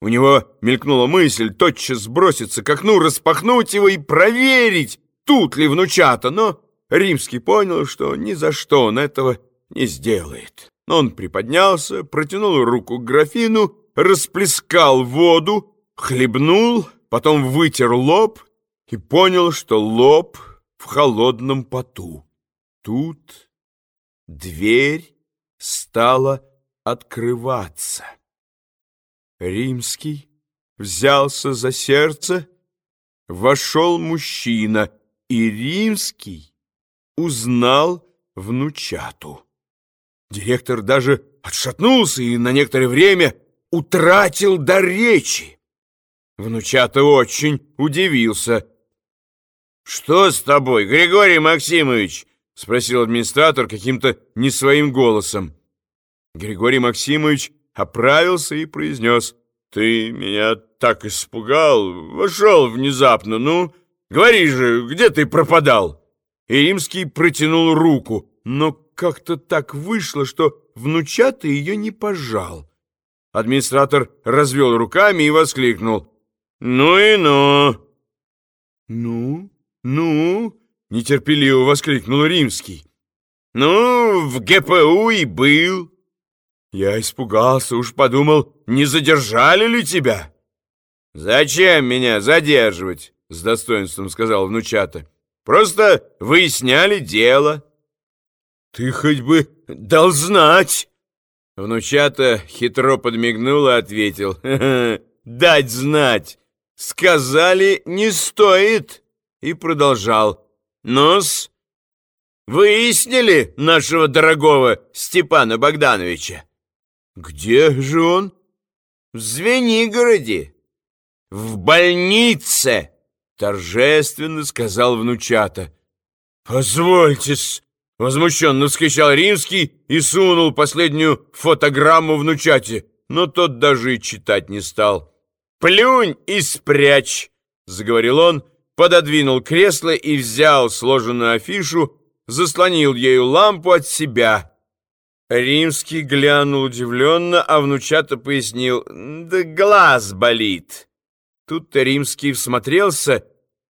У него мелькнула мысль тотчас броситься к окну, распахнуть его и проверить, тут ли внучата, но Римский понял, что ни за что он этого не сделает. Он приподнялся, протянул руку к графину, расплескал воду, хлебнул, потом вытер лоб и понял, что лоб в холодном поту. Тут дверь стала открываться. Римский взялся за сердце, вошел мужчина, и Римский узнал внучату. Директор даже отшатнулся и на некоторое время утратил дар речи. Внучата очень удивился. «Что с тобой, Григорий Максимович?» — спросил администратор каким-то не своим голосом. Григорий Максимович оправился и произнес. «Ты меня так испугал, вошел внезапно, ну, говори же, где ты пропадал?» И Римский протянул руку, но как-то так вышло, что внучата ее не пожал. Администратор развел руками и воскликнул. «Ну и ну!» «Ну, ну!» — нетерпеливо воскликнул Римский. «Ну, в ГПУ и был». Я испугался, уж подумал, не задержали ли тебя? Зачем меня задерживать? С достоинством сказал внучата. Просто выясняли дело. Ты хоть бы дал знать. Внучата хитро подмигнул и ответил. Ха -ха, дать знать. Сказали, не стоит. И продолжал. Ну-с, выяснили нашего дорогого Степана Богдановича? «Где же он?» «В Звенигороде, в больнице!» Торжественно сказал внучата. «Позвольте-с!» Возмущенно вскричал Римский и сунул последнюю фотограмму внучате, но тот даже и читать не стал. «Плюнь и спрячь!» — заговорил он, пододвинул кресло и взял сложенную афишу, заслонил ею лампу от себя — Римский глянул удивленно, а внучата пояснил, «Да глаз болит». Тут-то Римский всмотрелся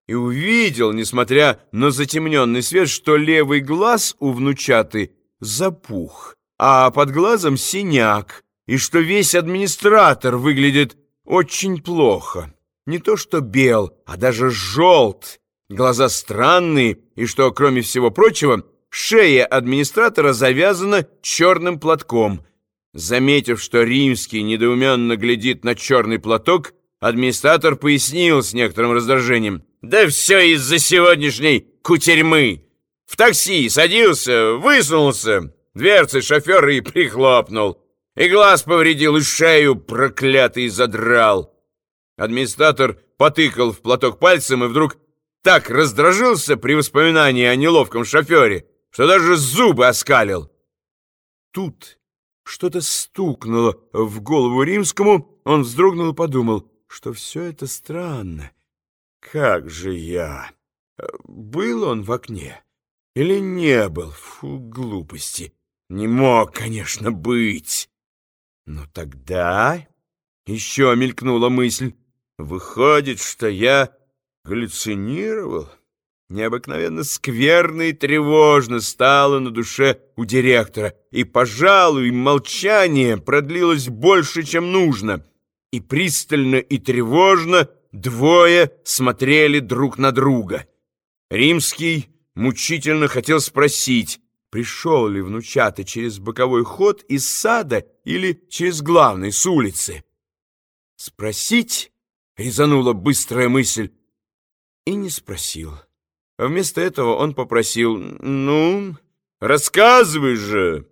и увидел, несмотря на затемненный свет, что левый глаз у внучаты запух, а под глазом синяк, и что весь администратор выглядит очень плохо. Не то что бел, а даже желт, глаза странные, и что, кроме всего прочего, Шея администратора завязана черным платком. Заметив, что римский недоуменно глядит на черный платок, администратор пояснил с некоторым раздражением. «Да все из-за сегодняшней кутерьмы! В такси садился, высунулся, дверцы шофера и прихлопнул. И глаз повредил, и шею проклятый задрал». Администратор потыкал в платок пальцем и вдруг так раздражился при воспоминании о неловком шофере, что даже зубы оскалил. Тут что-то стукнуло в голову римскому, он вздрогнул и подумал, что все это странно. Как же я? Был он в окне или не был? Фу, глупости. Не мог, конечно, быть. Но тогда еще мелькнула мысль. Выходит, что я галлюцинировал? Необыкновенно скверно и тревожно стало на душе у директора, и, пожалуй, молчание продлилось больше, чем нужно, и пристально и тревожно двое смотрели друг на друга. Римский мучительно хотел спросить, пришел ли внучата через боковой ход из сада или через главный с улицы. Спросить резанула быстрая мысль и не спросил. Вместо этого он попросил, «Ну, рассказывай же!»